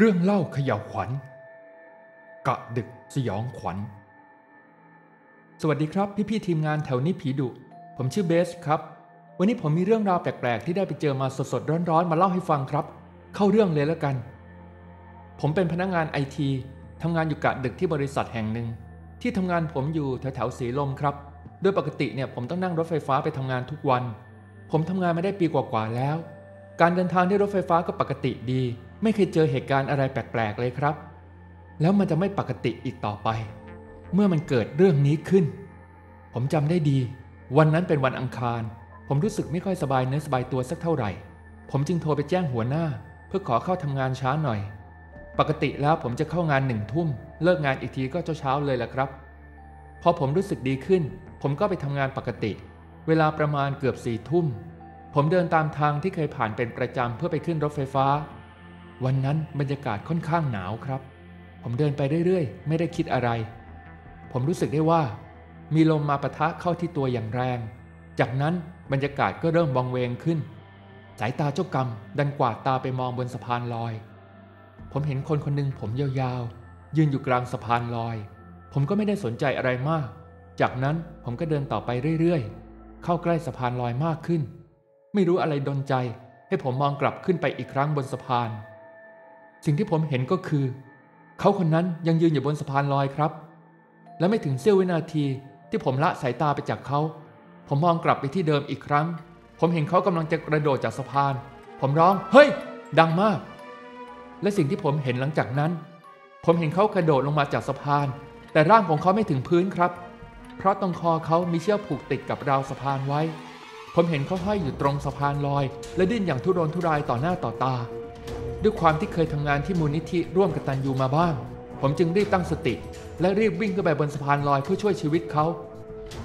เรื่องเล่าเขย่าวขวัญ กะดึกสยองขวัญ สวัสดีครับพี่ๆทีมงานแถวนี้ผีดุ ผมชื่อเบสครับ วันนี้ผมมีเรื่องราวแปลกๆ ที่ได้ไปเจอมาสดๆร้อนๆ มาเล่าให้ฟังครับ เข้าเรื่องเลยแล้วกัน ผมเป็นพนักงานไอทีทำงานอยู่กะดึกที่บริษัทแห่งหนึ่ง ที่ทำงานผมอยู่แถวๆสีลมครับ โดยปกติเนี่ยผมต้องนั่งรถไฟฟ้าไปทำงานทุกวัน ผมทำงานมาได้ปีกว่าๆแล้ว การเดินทางด้วยรถไฟฟ้าก็ปกติดี ไม่เคยเจอเหตุการณ์อะไรแปลกๆเลยครับ แล้วมันจะไม่ปกติอีกต่อไป เมื่อมันเกิดเรื่องนี้ขึ้น ผมจำได้ดี วันนั้นเป็นวันอังคาร ผมรู้สึกไม่ค่อยสบายเนื้อสบายตัวสักเท่าไหร่ ผมจึงโทรไปแจ้งหัวหน้า เพื่อขอเข้าทำงานช้าหน่อย ปกติแล้วผมจะเข้างานหนึ่งทุ่ม เลิกงานอีกทีก็เช้าๆเลยแหละครับ พอผมรู้สึกดีขึ้น ผมก็ไปทำงานปกติ เวลาประมาณเกือบสี่ทุ่ม ผมเดินตามทางที่เคยผ่านเป็นประจำเพื่อไปขึ้นรถไฟฟ้า วันนั้นบรรยากาศค่อนข้างหนาวครับ ผมเดินไปเรื่อยๆ ไม่ได้คิดอะไร ผมรู้สึกได้ว่า มีลมมาปะทะเข้าที่ตัวอย่างแรง จากนั้นบรรยากาศก็เริ่มวังเวงขึ้น สายตาเจ้ากรรมดันกวาดตาไปมองบนสะพานลอย ผมเห็นคนคนหนึ่งผมยาวๆ ยืนอยู่กลางสะพานลอย ผมก็ไม่ได้สนใจอะไรมาก จากนั้นผมก็เดินต่อไปเรื่อยๆ เข้าใกล้สะพานลอยมากขึ้น ไม่รู้อะไรดนใจ ให้ผมมองกลับขึ้นไปอีกครั้งบนสะพาน สิ่งที่ผมเห็นก็คือ เขาคนนั้นยังยืนอยู่บนสะพานลอยครับ และไม่ถึงเสี้ยววินาทีที่ผมละสายตาไปจากเขา ผมมองกลับไปที่เดิมอีกครั้ง ผมเห็นเขากำลังจะกระโดดจากสะพาน ผมร้อง เฮ้ย ดังมาก และสิ่งที่ผมเห็นหลังจากนั้น ผมเห็นเขากระโดดลงมาจากสะพาน แต่ร่างของเขาไม่ถึงพื้นครับ เพราะตรงคอเขามีเชือกผูกติดกับราวสะพานไว้ ผมเห็นเขาห้อยอยู่ตรงสะพานลอย และดิ้นอย่างทุรนทุรายต่อหน้าต่อตา ด้วยความที่เคยทำงานที่มูลนิธิร่วมกับตันยูมาบ้าง ผมจึงรีบตั้งสติ และรีบวิ่งขึ้นไปบนสะพานลอยเพื่อช่วยชีวิตเขา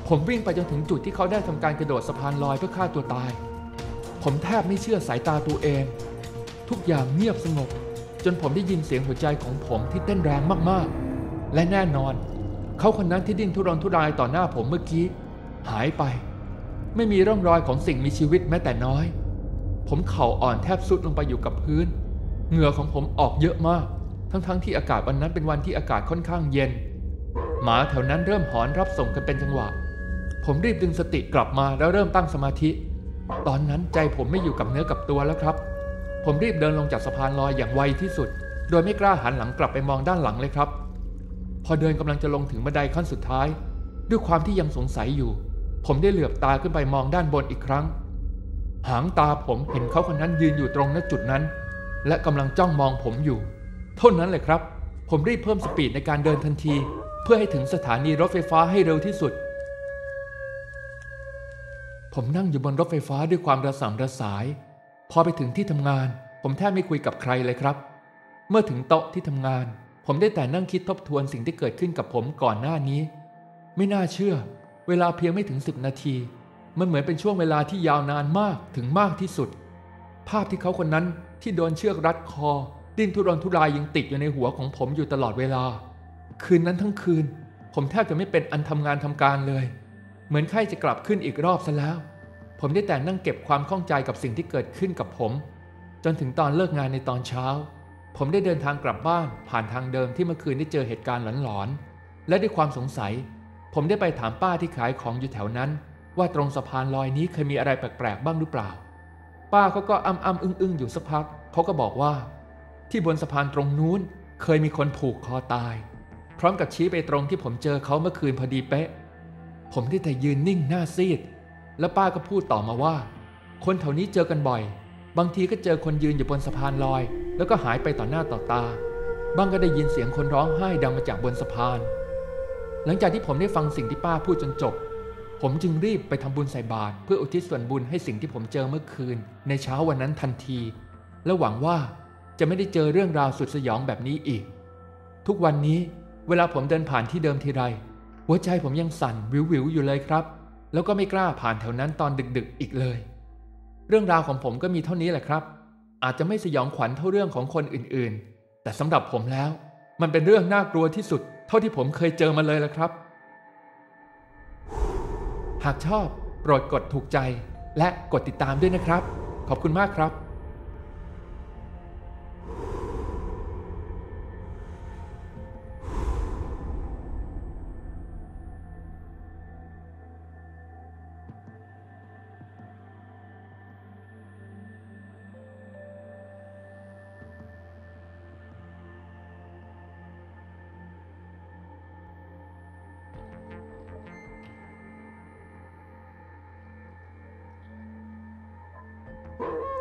ผมวิ่งไปจนถึงจุดที่เขาได้ทำการกระโดดสะพานลอยเพื่อฆ่าตัวตาย ผมแทบไม่เชื่อสายตาตัวเอง ทุกอย่างเงียบสงบ จนผมได้ยินเสียงหัวใจของผมที่เต้นแรงมากๆ และแน่นอน เขาคนนั้นที่ดิ้นทุรนทุรายต่อหน้าผมเมื่อกี้ หายไป ไม่มีร่องรอยของสิ่งมีชีวิตแม้แต่น้อย ผมเข่าอ่อนแทบสุดลงไปอยู่กับพื้น เหงื่อของผมออกเยอะมาก ทั้งๆทที่อากาศวันนั้นเป็นวันที่อากาศค่อนข้างเย็น หมาแถวนั้นเริ่มหอนรับส่งกันเป็นจังหวะ ผมรีบดึงสติกลับมาแล้วเริ่มตั้งสมาธิ ตอนนั้นใจผมไม่อยู่กับเนื้อกับตัวแล้วครับ ผมรีบเดินลงจากสะพานลอยอย่างไวที่สุด โดยไม่กล้าหันหลังกลับไปมองด้านหลังเลยครับ พอเดินกำลังจะลงถึงบันไดขั้นสุดท้าย ด้วยความที่ยังสงสัยอยู่ ผมได้เหลือบตาขึ้นไปมองด้านบนอีกครั้ง หางตาผมเห็นเขาคนนั้นยืนอยู่ตรงณจุดนั้น และกำลังจ้องมองผมอยู่ เท่านั้นเลยครับ ผมรีบเพิ่มสปีดในการเดินทันที เพื่อให้ถึงสถานีรถไฟฟ้าให้เร็วที่สุด ผมนั่งอยู่บนรถไฟฟ้าด้วยความระสำระสาย พอไปถึงที่ทำงาน ผมแทบไม่คุยกับใครเลยครับ เมื่อถึงโต๊ะที่ทำงาน ผมได้แต่นั่งคิดทบทวนสิ่งที่เกิดขึ้นกับผมก่อนหน้านี้ ไม่น่าเชื่อ เวลาเพียงไม่ถึงสิบนาที มันเหมือนเป็นช่วงเวลาที่ยาวนานมากถึงมากที่สุด ภาพที่เขาคนนั้น ที่โดนเชือกรัดคอ ดิ้นทุรนทุรายยังติดอยู่ในหัวของผมอยู่ตลอดเวลา คืนนั้นทั้งคืน ผมแทบจะไม่เป็นอันทำงานทำการเลย เหมือนไข้จะกลับขึ้นอีกรอบซะแล้ว ผมได้แต่นั่งเก็บความข้องใจกับสิ่งที่เกิดขึ้นกับผม จนถึงตอนเลิกงานในตอนเช้า ผมได้เดินทางกลับบ้านผ่านทางเดิมที่เมื่อคืนได้เจอเหตุการณ์หลอนๆและด้วยความสงสัย ผมได้ไปถามป้าที่ขายของอยู่แถวนั้น ว่าตรงสะพานลอยนี้เคยมีอะไรแปลกๆบ้างหรือเปล่า ป้าเขาก็อ้ำอ้ำอึ้งอึ้งอยู่สักพักเขาก็บอกว่า ที่บนสะพานตรงนู้นเคยมีคนผูกคอตาย พร้อมกับชี้ไปตรงที่ผมเจอเขาเมื่อคืนพอดีเป๊ะ ผมได้แต่ยืนนิ่งหน้าซีด แล้วป้าก็พูดต่อมาว่า คนแถวนี้เจอกันบ่อย บางทีก็เจอคนยืนอยู่บนสะพานลอย แล้วก็หายไปต่อหน้าต่อตาบางก็ได้ยินเสียงคนร้องไห้ดังมาจากบนสะพาน หลังจากที่ผมได้ฟังสิ่งที่ป้าพูดจนจบ ผมจึงรีบไปทำบุญใส่บาตรเพื่ออุทิศส่วนบุญให้สิ่งที่ผมเจอเมื่อคืน ในเช้าวันนั้นทันที และหวังว่าจะไม่ได้เจอเรื่องราวสุดสยองแบบนี้อีก ทุกวันนี้เวลาผมเดินผ่านที่เดิมทีไร หัวใจผมยังสั่นวิววิวอยู่เลยครับ แล้วก็ไม่กล้าผ่านแถวนั้นตอนดึกๆอีกเลย เรื่องราวของผมก็มีเท่านี้แหละครับ อาจจะไม่สยองขวัญเท่าเรื่องของคนอื่นๆ แต่สำหรับผมแล้ว มันเป็นเรื่องน่ากลัวที่สุด เท่าที่ผมเคยเจอมาเลยละครับ หากชอบโปรดกดถูกใจและกดติดตามด้วยนะครับ ขอบคุณมากครับ Oh.